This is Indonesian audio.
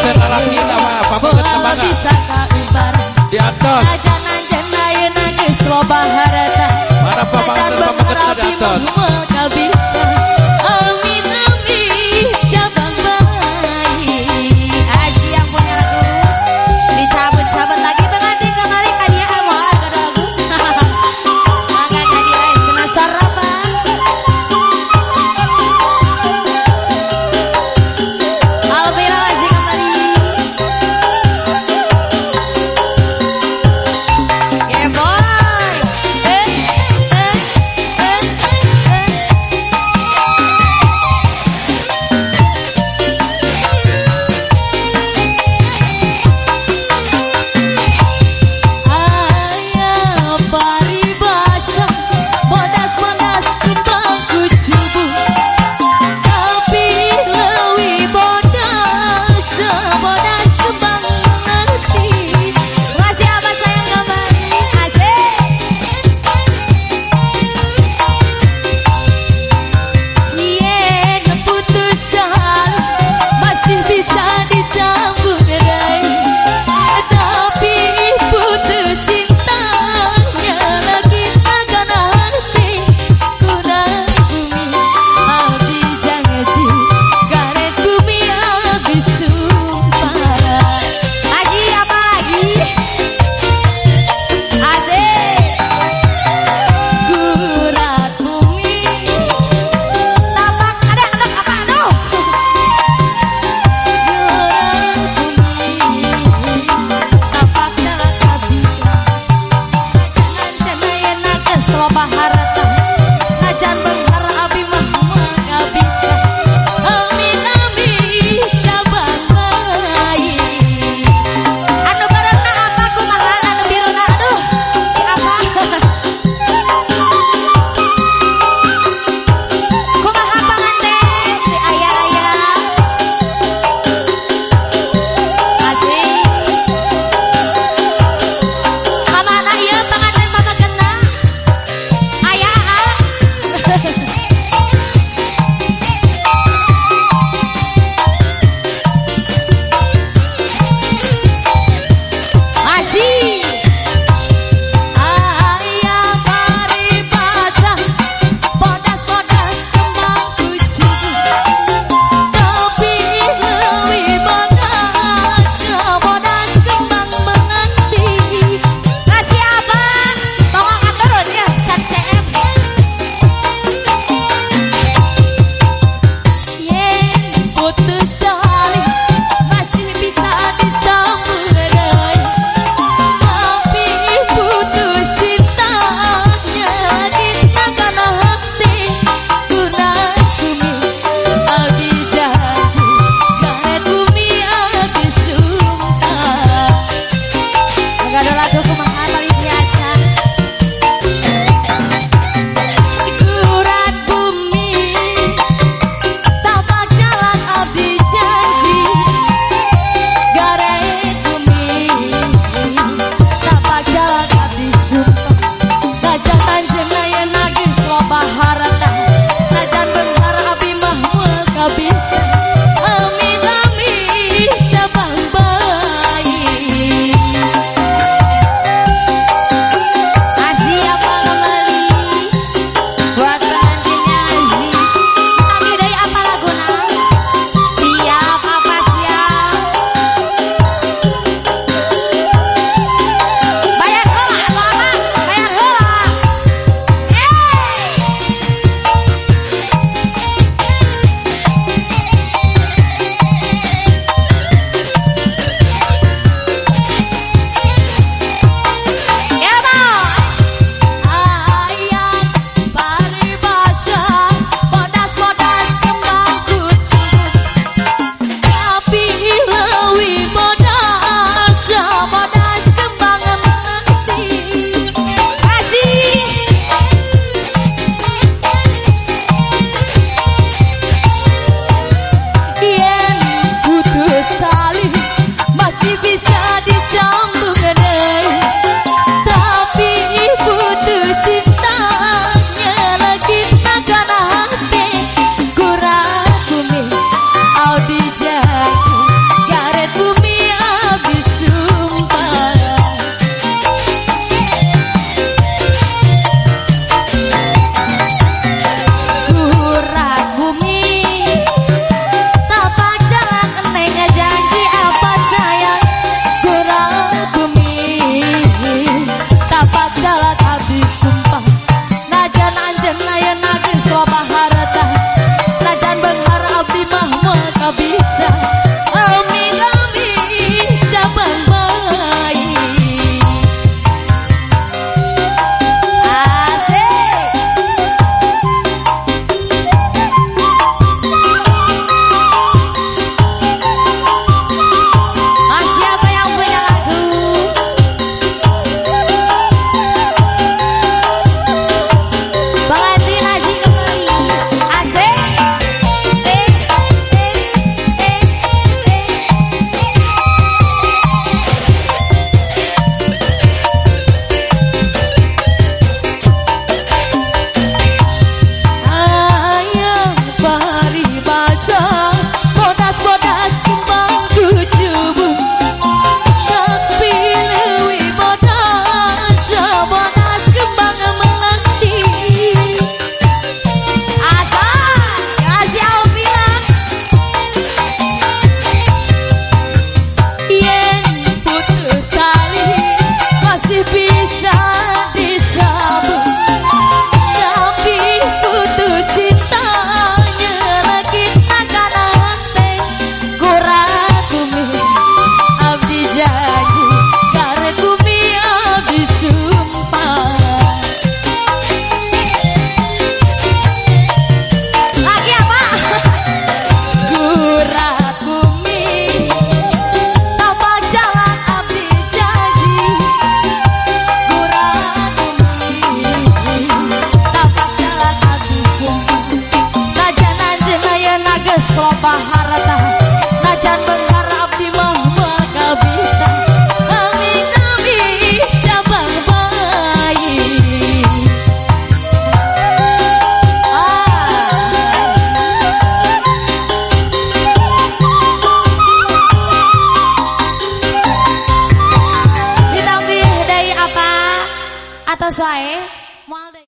Berarti nama apa? Bola bisa tak. Di atas. Jajanan jenay nangis wabah. Para papa di atas. pajar